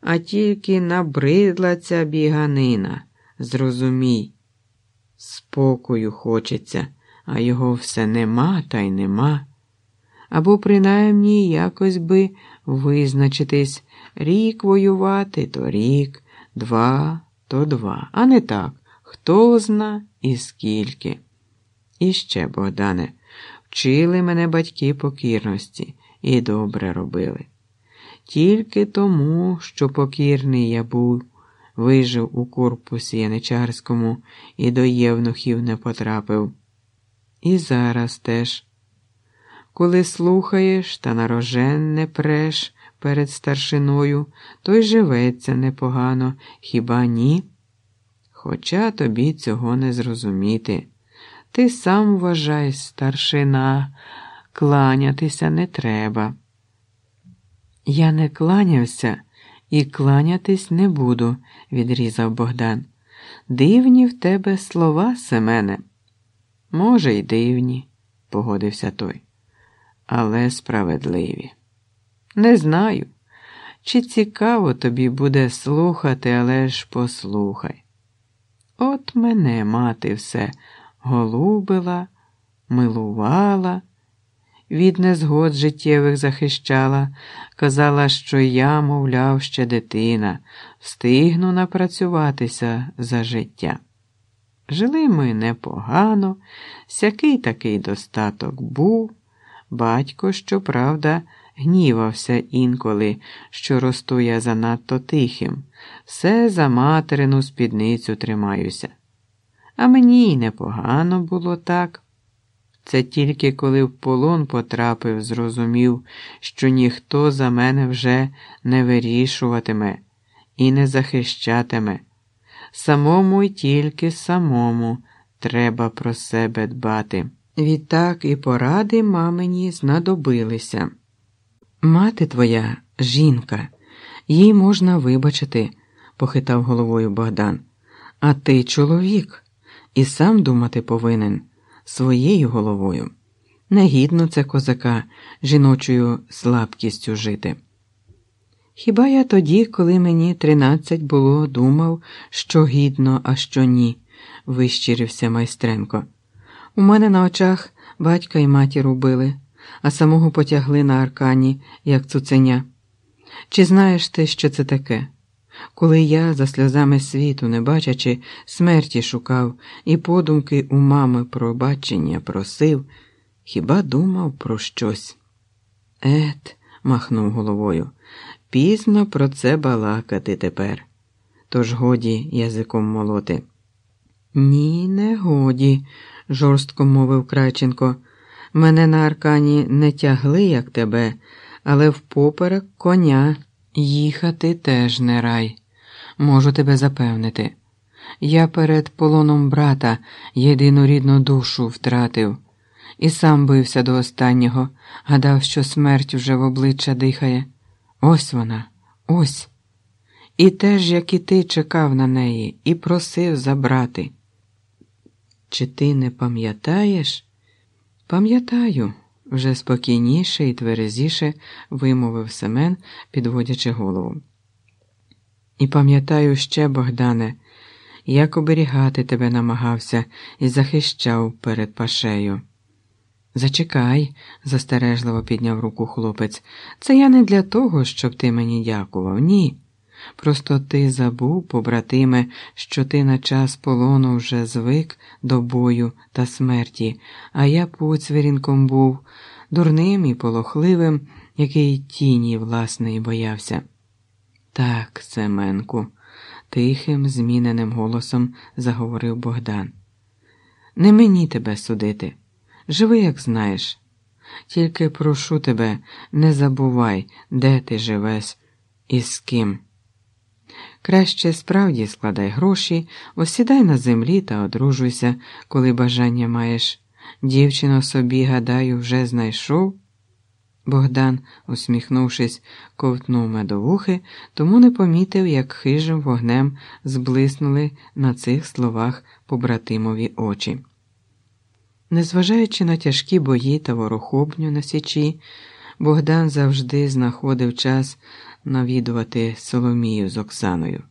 а тільки набридла ця біганина. Зрозумій, спокою хочеться, а його все нема та й нема. Або принаймні якось би визначитись рік воювати то рік, два то два, а не так, хто зна і скільки. І ще, Богдане, вчили мене батьки покірності і добре робили. Тільки тому, що покірний я був, вижив у корпусі яничарському і до євнухів не потрапив. І зараз теж. Коли слухаєш та нарожен не преш перед старшиною, то й живеться непогано, хіба ні? Хоча тобі цього не зрозуміти. Ти сам вважай, старшина, кланятися не треба. Я не кланявся і кланятись не буду, відрізав Богдан. Дивні в тебе слова, Семене. Може, й дивні, погодився той, але справедливі. Не знаю, чи цікаво тобі буде слухати, але ж послухай. От мене мати все голубила, милувала, від незгод життєвих захищала, казала, що я, мовляв, ще дитина, встигну напрацюватися за життя. Жили ми непогано, сякий такий достаток був. Батько, щоправда, гнівався інколи, що росту я занадто тихим, все за материну спідницю тримаюся. А мені й непогано було так. Це тільки коли в полон потрапив, зрозумів, що ніхто за мене вже не вирішуватиме і не захищатиме. Самому й тільки самому треба про себе дбати. Відтак і поради мамині знадобилися. Мати твоя жінка, їй можна вибачити, похитав головою Богдан. А ти чоловік, і сам думати повинен своєю головою. Негідно це козака жіночою слабкістю жити. Хіба я тоді, коли мені тринадцять було, думав, що гідно, а що ні, вищирився майстренко. У мене на очах батька і матір убили, а самого потягли на аркані, як цуценя. Чи знаєш ти, що це таке? Коли я, за сльозами світу, не бачачи, смерті шукав і подумки у мами про бачення просив, хіба думав про щось? Ет, махнув головою, пізно про це балакати тепер. Тож годі язиком молоти. Ні, не годі, жорстко мовив Крайченко. Мене на аркані не тягли, як тебе, але впоперек коня. Їхати теж не рай. Можу тебе запевнити. Я перед полоном брата єдину рідну душу втратив, і сам бився до останнього, гадав, що смерть вже в обличчя дихає. Ось вона, ось. І теж, як і ти, чекав на неї і просив забрати. Чи ти не пам'ятаєш? Пам'ятаю, вже спокійніше і тверезіше вимовив Семен, підводячи голову. І пам'ятаю ще, Богдане, як оберігати тебе намагався і захищав перед пашею. Зачекай, застережливо підняв руку хлопець, це я не для того, щоб ти мені дякував, ні. Просто ти забув, побратиме, що ти на час полону вже звик до бою та смерті, а я поцвірінком був, дурним і полохливим, який тіні власної боявся. Так, Семенку, тихим, зміненим голосом заговорив Богдан. Не мені тебе судити. Живи, як знаєш. Тільки прошу тебе, не забувай, де ти живеш і з ким. Краще справді складай гроші, осідай на землі та одружуйся, коли бажання маєш. Дівчину собі, гадаю, вже знайшов. Богдан, усміхнувшись, ковтнув медовухи, тому не помітив, як хижим вогнем зблиснули на цих словах побратимові очі. Незважаючи на тяжкі бої та ворохобню на січі, Богдан завжди знаходив час навідувати Соломію з Оксаною.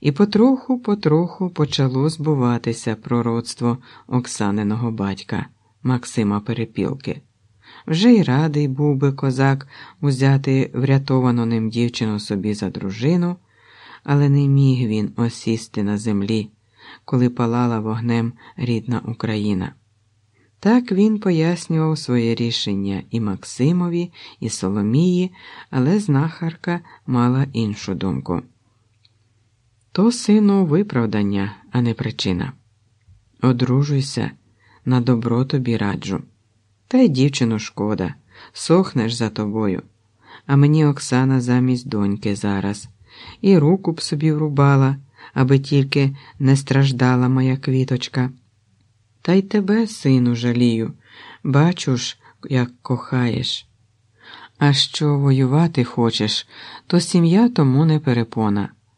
І потроху, потроху почало збуватися пророцтво Оксаниного батька Максима Перепілки. Вже й радий був би козак узяти врятовану ним дівчину собі за дружину, але не міг він осісти на землі, коли палала вогнем рідна Україна. Так він пояснював своє рішення і Максимові, і Соломії, але знахарка мала іншу думку. То, сину, виправдання, а не причина. Одружуйся, на добро тобі раджу. Та й дівчину шкода, сохнеш за тобою. А мені Оксана замість доньки зараз, і руку б собі врубала, аби тільки не страждала моя квіточка. Та й тебе, сину, жалію, бачу як кохаєш. А що воювати хочеш, то сім'я тому не перепона.